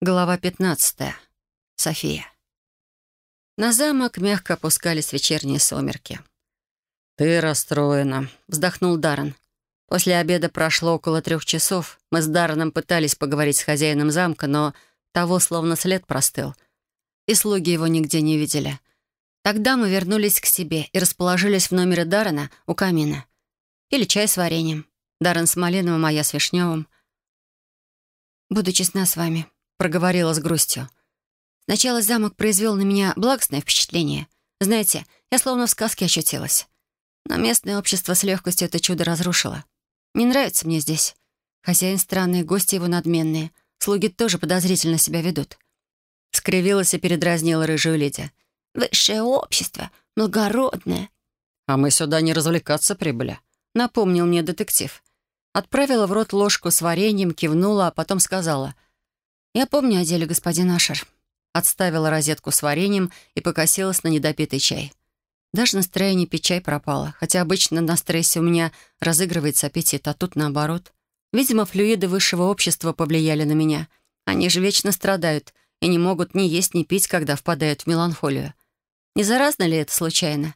Глава 15. София. На замок мягко опускались вечерние сумерки. «Ты расстроена», — вздохнул Даррен. После обеда прошло около трех часов. Мы с Дарреном пытались поговорить с хозяином замка, но того словно след простыл. И слуги его нигде не видели. Тогда мы вернулись к себе и расположились в номере Даррена у камина. Или чай с вареньем. Даррен с малиновым, а я с вишневым. «Буду честна с вами», проговорила с грустью. Сначала замок произвел на меня благостное впечатление. Знаете, я словно в сказке очутилась. Но местное общество с легкостью это чудо разрушило. Не нравится мне здесь. Хозяин странный, гости его надменные. Слуги тоже подозрительно себя ведут. Скривилась и передразнила рыжую леди. «Высшее общество, благородное». «А мы сюда не развлекаться прибыли», — напомнил мне детектив. Отправила в рот ложку с вареньем, кивнула, а потом сказала — «Я помню о деле, господин Ашер». Отставила розетку с вареньем и покосилась на недопитый чай. Даже настроение пить чай пропало, хотя обычно на стрессе у меня разыгрывается аппетит, а тут наоборот. Видимо, флюиды высшего общества повлияли на меня. Они же вечно страдают и не могут ни есть, ни пить, когда впадают в меланхолию. Не заразно ли это случайно?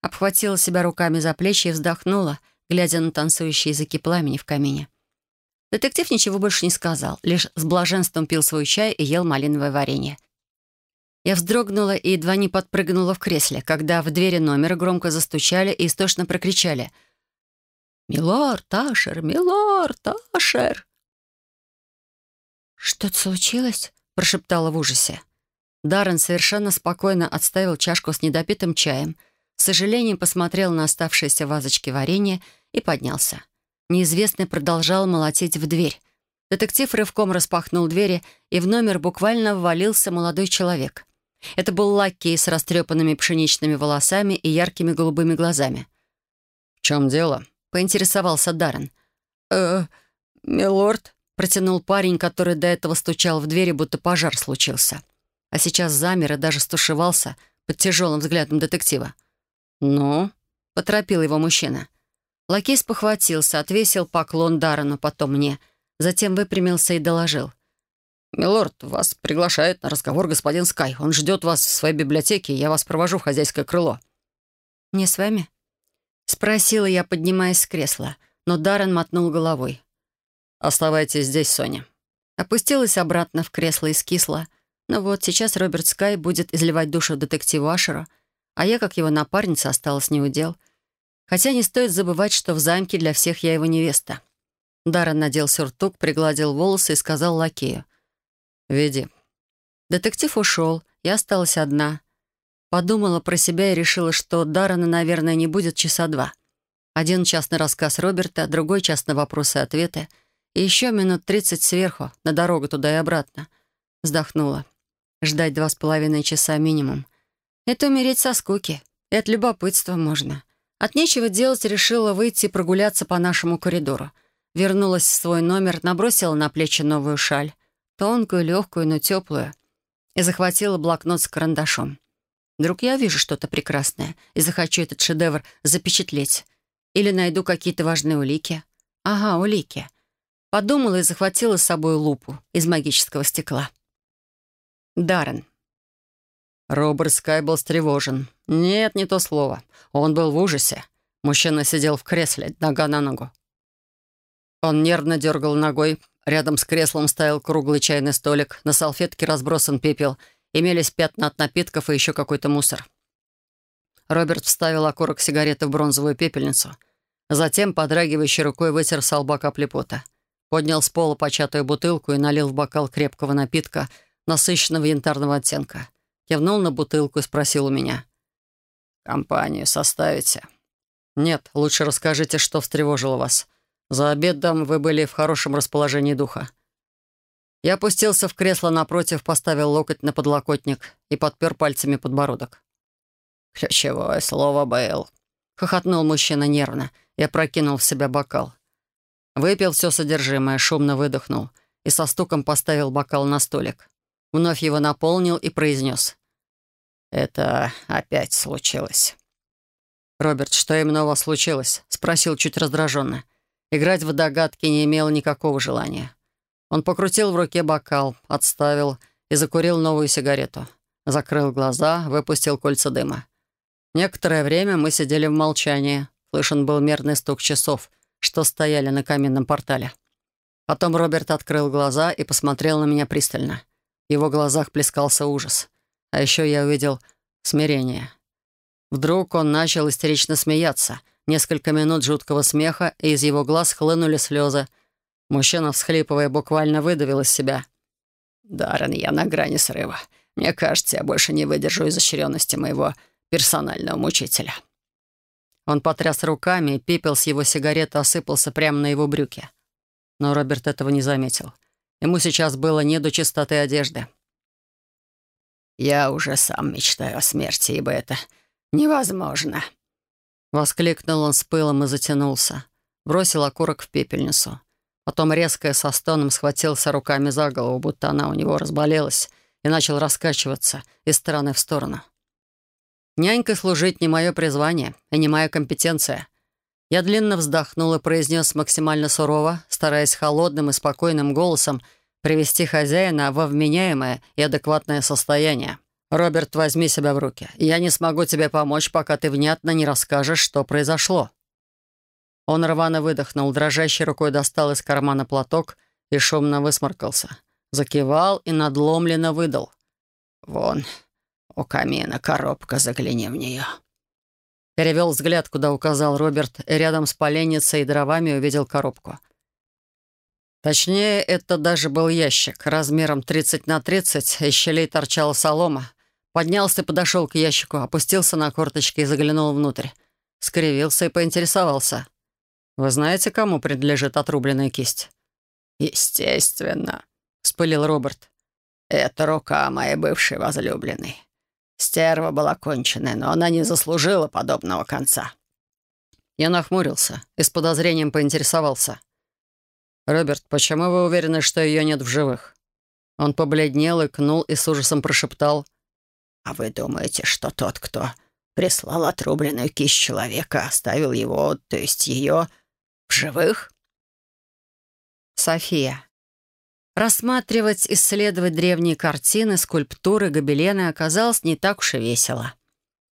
Обхватила себя руками за плечи и вздохнула, глядя на танцующие языки пламени в камине. Детектив ничего больше не сказал, лишь с блаженством пил свой чай и ел малиновое варенье. Я вздрогнула и едва не подпрыгнула в кресле, когда в двери номера громко застучали и истошно прокричали «Милорд Ташер! Милорд Ташер!» «Что-то случилось?» — прошептала в ужасе. Даррен совершенно спокойно отставил чашку с недопитым чаем, с сожалением посмотрел на оставшиеся вазочки варенья и поднялся. Неизвестный продолжал молотить в дверь. Детектив рывком распахнул двери, и в номер буквально ввалился молодой человек. Это был лакей с растрепанными пшеничными волосами и яркими голубыми глазами. «В чем дело?» — поинтересовался Даррен. «Э, милорд», — протянул парень, который до этого стучал в двери, будто пожар случился. А сейчас замер и даже стушевался под тяжелым взглядом детектива. «Ну?» — поторопил его мужчина. Лакей спохватился, отвесил поклон Даррену, потом мне. Затем выпрямился и доложил. «Милорд, вас приглашает на разговор господин Скай. Он ждет вас в своей библиотеке, я вас провожу в хозяйское крыло». «Не с вами?» Спросила я, поднимаясь с кресла, но Даррен мотнул головой. «Оставайтесь здесь, Соня». Опустилась обратно в кресло и скисла. Но ну вот сейчас Роберт Скай будет изливать душу детективу Ашеру, а я, как его напарница, осталась неудел — Хотя не стоит забывать, что в замке для всех я его невеста. Даррен надел сюртук, пригладил волосы и сказал лакею. «Веди». Детектив ушел, я осталась одна. Подумала про себя и решила, что Даррена, наверное, не будет часа два. Один час на рассказ Роберта, другой час на вопросы и ответы, и еще минут тридцать сверху, на дорогу туда и обратно. Вздохнула. Ждать два с половиной часа минимум. Это умереть со скуки. И от любопытства можно. От нечего делать решила выйти прогуляться по нашему коридору. Вернулась в свой номер, набросила на плечи новую шаль. Тонкую, легкую, но теплую. И захватила блокнот с карандашом. Вдруг я увижу что-то прекрасное и захочу этот шедевр запечатлеть. Или найду какие-то важные улики. Ага, улики. Подумала и захватила с собой лупу из магического стекла. Даррен. Роберт Скай был встревожен. Нет, не то слово. Он был в ужасе. Мужчина сидел в кресле, нога на ногу. Он нервно дергал ногой. Рядом с креслом стоял круглый чайный столик. На салфетке разбросан пепел. Имелись пятна от напитков и еще какой-то мусор. Роберт вставил окурок сигареты в бронзовую пепельницу. Затем, подрагивающей рукой, вытер с лба капли пота. Поднял с пола початую бутылку и налил в бокал крепкого напитка, насыщенного янтарного оттенка. Кивнул на бутылку и спросил у меня. «Компанию составите?» «Нет, лучше расскажите, что встревожило вас. За обедом вы были в хорошем расположении духа». Я опустился в кресло напротив, поставил локоть на подлокотник и подпер пальцами подбородок. «Ключевое слово, Бэйл», — хохотнул мужчина нервно и опрокинул в себя бокал. Выпил все содержимое, шумно выдохнул и со стуком поставил бокал на столик. Вновь его наполнил и произнес. «Это опять случилось». «Роберт, что именно у вас случилось?» — спросил чуть раздраженно. Играть в догадки не имел никакого желания. Он покрутил в руке бокал, отставил и закурил новую сигарету. Закрыл глаза, выпустил кольца дыма. Некоторое время мы сидели в молчании. Слышен был мерный стук часов, что стояли на каменном портале. Потом Роберт открыл глаза и посмотрел на меня пристально. Его глазах плескался ужас. А еще я увидел смирение. Вдруг он начал истерично смеяться. Несколько минут жуткого смеха, и из его глаз хлынули слезы. Мужчина, всхлипывая, буквально выдавил из себя. «Даррен, я на грани срыва. Мне кажется, я больше не выдержу изощренности моего персонального мучителя». Он потряс руками, и пепел с его сигареты осыпался прямо на его брюки. Но Роберт этого не заметил. Ему сейчас было не до чистоты одежды. «Я уже сам мечтаю о смерти, ибо это невозможно!» Воскликнул он с пылом и затянулся. Бросил окурок в пепельницу. Потом резко со стоном схватился руками за голову, будто она у него разболелась, и начал раскачиваться из стороны в сторону. Нянькой служить не мое призвание и не моя компетенция. Я длинно вздохнул и произнес максимально сурово, стараясь холодным и спокойным голосом привести хозяина во вменяемое и адекватное состояние. «Роберт, возьми себя в руки. Я не смогу тебе помочь, пока ты внятно не расскажешь, что произошло». Он рвано выдохнул, дрожащей рукой достал из кармана платок и шумно высморкался. Закивал и надломленно выдал. «Вон, «У камина коробка, загляни в нее». Перевел взгляд, куда указал Роберт, рядом с поленницей и дровами увидел коробку. Точнее, это даже был ящик, размером 30 на 30, из щелей торчала солома. Поднялся и подошел к ящику, опустился на корточки и заглянул внутрь. Скривился и поинтересовался. «Вы знаете, кому принадлежит отрубленная кисть?» «Естественно», — вспылил Роберт. «Это рука моей бывшей возлюбленной. Стерва была конченая, но она не заслужила подобного конца. Я нахмурился и с подозрением поинтересовался. «Роберт, почему вы уверены, что ее нет в живых?» Он побледнел, и кнул и с ужасом прошептал. «А вы думаете, что тот, кто прислал отрубленную кисть человека, оставил его, то есть ее, в живых?» София. Рассматривать, исследовать древние картины, скульптуры, гобелены оказалось не так уж и весело.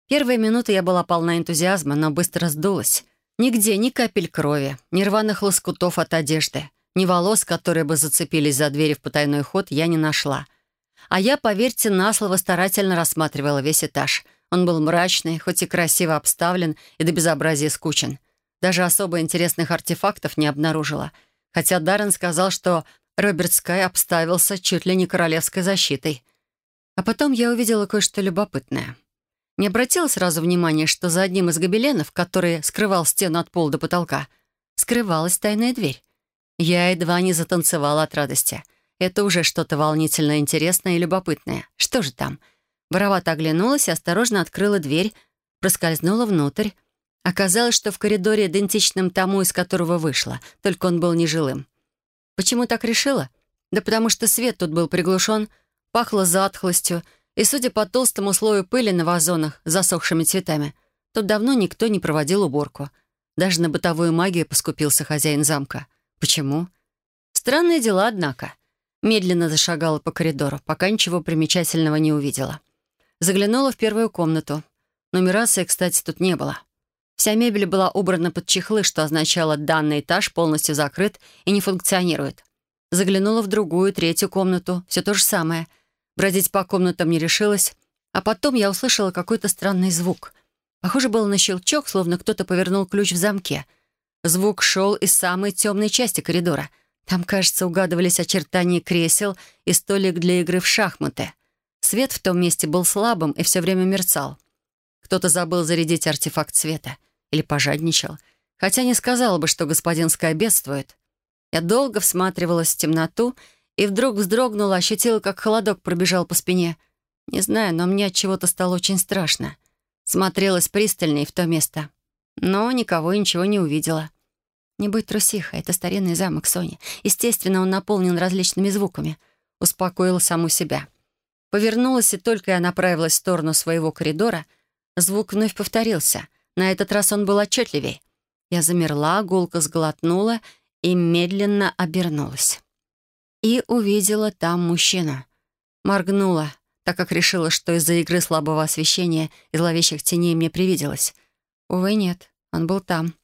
Первые минуты я была полна энтузиазма, но быстро сдулась. Нигде ни капель крови, ни рваных лоскутов от одежды, ни волос, которые бы зацепились за двери в потайной ход, я не нашла. А я, поверьте на слово, старательно рассматривала весь этаж. Он был мрачный, хоть и красиво обставлен и до безобразия скучен. Даже особо интересных артефактов не обнаружила. Хотя Даррен сказал, что Роберт Скай обставился чуть ли не королевской защитой. А потом я увидела кое-что любопытное. Не обратила сразу внимания, что за одним из гобеленов, который скрывал стену от пола до потолка, скрывалась тайная дверь. Я едва не затанцевала от радости. Это уже что-то волнительно интересное и любопытное. Что же там? Воровато оглянулась и осторожно открыла дверь, проскользнула внутрь. Оказалось, что в коридоре, идентичном тому, из которого вышла, только он был нежилым. Почему так решила? Да потому что свет тут был приглушен, пахло затхлостью, и, судя по толстому слою пыли на вазонах с засохшими цветами, тут давно никто не проводил уборку. Даже на бытовую магию поскупился хозяин замка. Почему? Странные дела, однако. Медленно зашагала по коридору, пока ничего примечательного не увидела. Заглянула в первую комнату. Нумерации, кстати, тут не было. Вся мебель была убрана под чехлы, что означало, данный этаж полностью закрыт и не функционирует. Заглянула в другую, третью комнату. Все то же самое. Бродить по комнатам не решилась. А потом я услышала какой-то странный звук. Похоже было на щелчок, словно кто-то повернул ключ в замке. Звук шел из самой темной части коридора. Там, кажется, угадывались очертания кресел и столик для игры в шахматы. Свет в том месте был слабым и все время мерцал. Кто-то забыл зарядить артефакт света — или пожадничал. Хотя не сказала бы, что господин Скай бедствует. Я долго всматривалась в темноту и вдруг вздрогнула, ощутила, как холодок пробежал по спине. Не знаю, но мне от чего-то стало очень страшно. Смотрелась пристальней в то место. Но никого и ничего не увидела. Не будь трусиха, это старинный замок Сони. Естественно, он наполнен различными звуками. Успокоила саму себя. Повернулась, и только я направилась в сторону своего коридора, звук вновь повторился — на этот раз он был отчетливей. Я замерла, гулко сглотнула и медленно обернулась. и увидела там мужчину. Моргнула, так как решила, что из-за игры слабого освещения и зловещих теней мне привиделось. Увы, нет, он был там.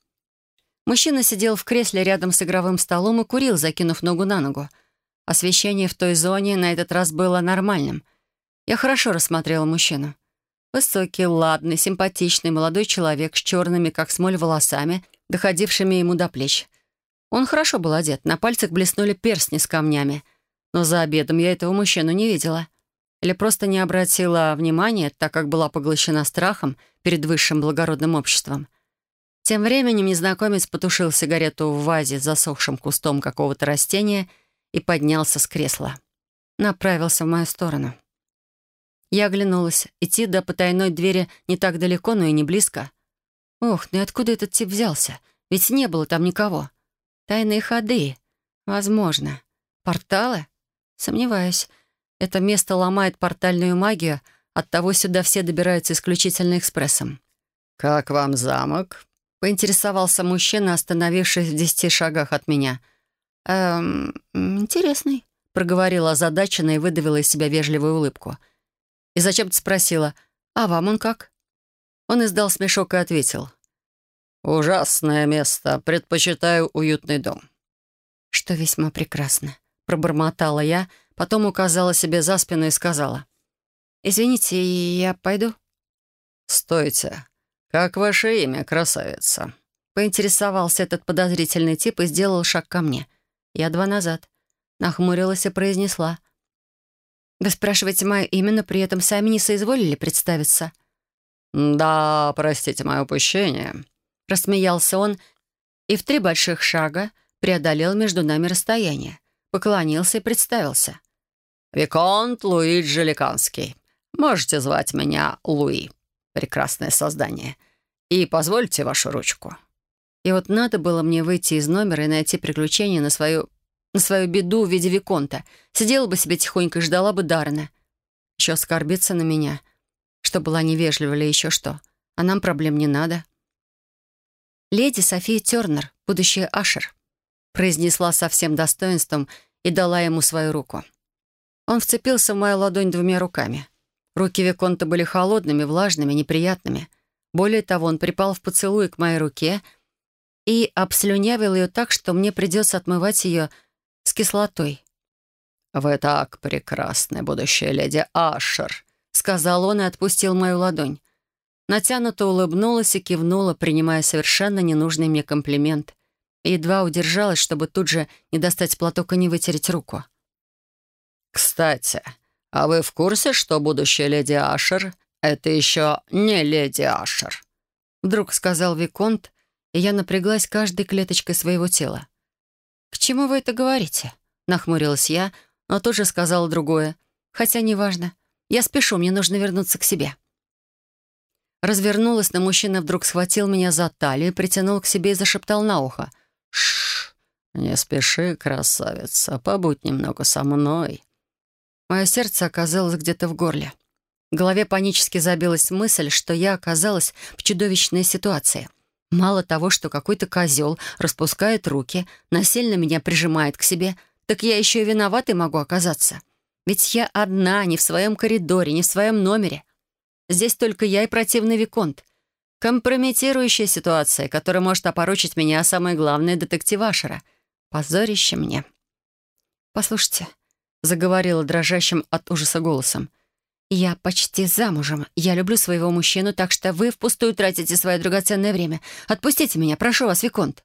Мужчина сидел в кресле рядом с игровым столом и курил, закинув ногу на ногу. Освещение в той зоне на этот раз было нормальным. Я хорошо рассмотрела мужчину. Высокий, ладный, симпатичный молодой человек с черными, как смоль, волосами, доходившими ему до плеч. Он хорошо был одет, на пальцах блеснули перстни с камнями. Но за обедом я этого мужчину не видела. Или просто не обратила внимания, так как была поглощена страхом перед высшим благородным обществом. Тем временем незнакомец потушил сигарету в вазе с засохшим кустом какого-то растения и поднялся с кресла. Направился в мою сторону. Я оглянулась. Идти до потайной двери не так далеко, но и не близко. Ох, ну и откуда этот тип взялся? Ведь не было там никого. Тайные ходы. Возможно. Порталы? Сомневаюсь. Это место ломает портальную магию, оттого сюда все добираются исключительно экспрессом. «Как вам замок?» — поинтересовался мужчина, остановившись в десяти шагах от меня. «Эм, интересный», — проговорила озадаченно и выдавила из себя вежливую улыбку — и зачем-то спросила, «А вам он как?» Он издал смешок и ответил, «Ужасное место. Предпочитаю уютный дом». «Что весьма прекрасно», — пробормотала я, потом указала себе за спину и сказала, «Извините, я пойду?» «Стойте. Как ваше имя, красавица?» Поинтересовался этот подозрительный тип и сделал шаг ко мне. Я два назад. Нахмурилась и произнесла. Вы спрашиваете мое имя, но при этом сами не соизволили представиться?» «Да, простите мое упущение», — рассмеялся он и в три больших шага преодолел между нами расстояние, поклонился и представился. «Виконт Луиджи Ликанский. Можете звать меня Луи. Прекрасное создание. И позвольте вашу ручку». И вот надо было мне выйти из номера и найти приключения на свою на свою беду в виде Виконта. Сидела бы себе тихонько и ждала бы Даррена. Еще оскорбиться на меня, что была невежлива или еще что. А нам проблем не надо. «Леди София Тернер, будущая Ашер», произнесла со всем достоинством и дала ему свою руку. Он вцепился в мою ладонь двумя руками. Руки Виконта были холодными, влажными, неприятными. Более того, он припал в поцелуй к моей руке и обслюнявил ее так, что мне придется отмывать ее с кислотой. «Вы так прекрасны, будущая леди Ашер», — сказал он и отпустил мою ладонь. Натянуто улыбнулась и кивнула, принимая совершенно ненужный мне комплимент. Едва удержалась, чтобы тут же не достать платок и не вытереть руку. «Кстати, а вы в курсе, что будущая леди Ашер — это еще не леди Ашер?» Вдруг сказал Виконт, и я напряглась каждой клеточкой своего тела. «К чему вы это говорите?» — нахмурилась я, но тоже сказала другое. «Хотя неважно. Я спешу, мне нужно вернуться к себе». Развернулась, но мужчина вдруг схватил меня за талию, притянул к себе и зашептал на ухо. «Шш, не спеши, красавица, побудь немного со мной». Мое сердце оказалось где-то в горле. В голове панически забилась мысль, что я оказалась в чудовищной ситуации. Мало того, что какой-то козел распускает руки, насильно меня прижимает к себе, так я еще и виноватой могу оказаться. Ведь я одна, не в своем коридоре, не в своем номере. Здесь только я и противный Виконт. Компрометирующая ситуация, которая может опорочить меня, а самое главное — детектив Ашера. Позорище мне. «Послушайте», — заговорила дрожащим от ужаса голосом, «Я почти замужем. Я люблю своего мужчину, так что вы впустую тратите свое драгоценное время. Отпустите меня, прошу вас, Виконт».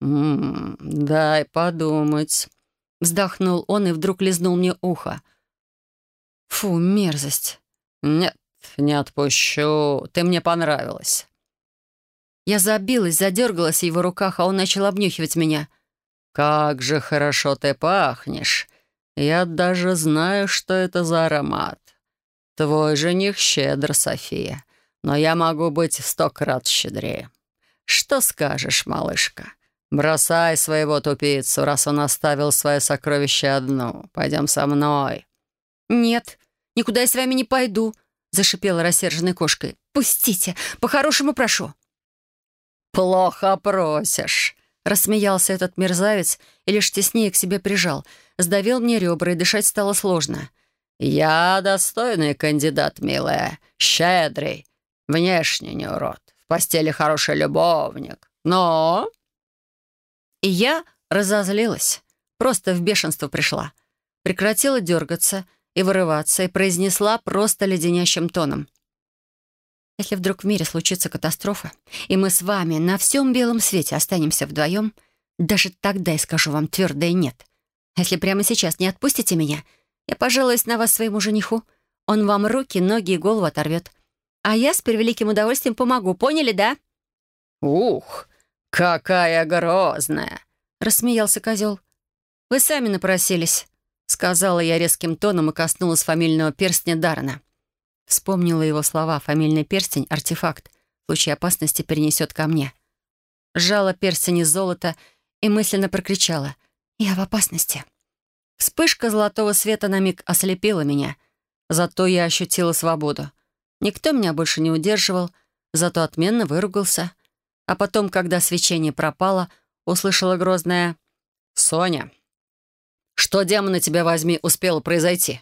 «М -м, дай подумать», — вздохнул он и вдруг лизнул мне ухо. «Фу, мерзость». «Нет, не отпущу. Ты мне понравилась». Я забилась, задергалась в его руках, а он начал обнюхивать меня. «Как же хорошо ты пахнешь. Я даже знаю, что это за аромат. «Твой жених щедр, София, но я могу быть в сто крат щедрее. Что скажешь, малышка? Бросай своего тупицу, раз он оставил свое сокровище одну. Пойдем со мной». «Нет, никуда я с вами не пойду», — зашипела рассерженной кошкой. «Пустите, по-хорошему прошу». «Плохо просишь», — Рассмеялся этот мерзавец и лишь теснее к себе прижал. Сдавил мне ребра, и дышать стало сложно. «Я достойный кандидат, милая. Щедрый. Внешне не урод. В постели хороший любовник. Но...» И я разозлилась. Просто в бешенство пришла. Прекратила дергаться и вырываться, и произнесла просто леденящим тоном. «Если вдруг в мире случится катастрофа, и мы с вами на всем белом свете останемся вдвоем, даже тогда я скажу вам твердое «нет». Если прямо сейчас не отпустите меня, я пожалуюсь на вас своему жениху. Он вам руки, ноги и голову оторвет. А я с превеликим удовольствием помогу, поняли, да?» «Ух, какая грозная!» — рассмеялся козел. «Вы сами напросились», — сказала я резким тоном и коснулась фамильного перстня Дарна. Вспомнила его слова «фамильный перстень — артефакт. В случае опасности перенесет ко мне». Сжала перстень из золота и мысленно прокричала «Я в опасности». Вспышка золотого света на миг ослепила меня. Зато я ощутила свободу. Никто меня больше не удерживал, зато отменно выругался. А потом, когда свечение пропало, услышала грозное «Соня, что, демона тебя возьми, успело произойти?»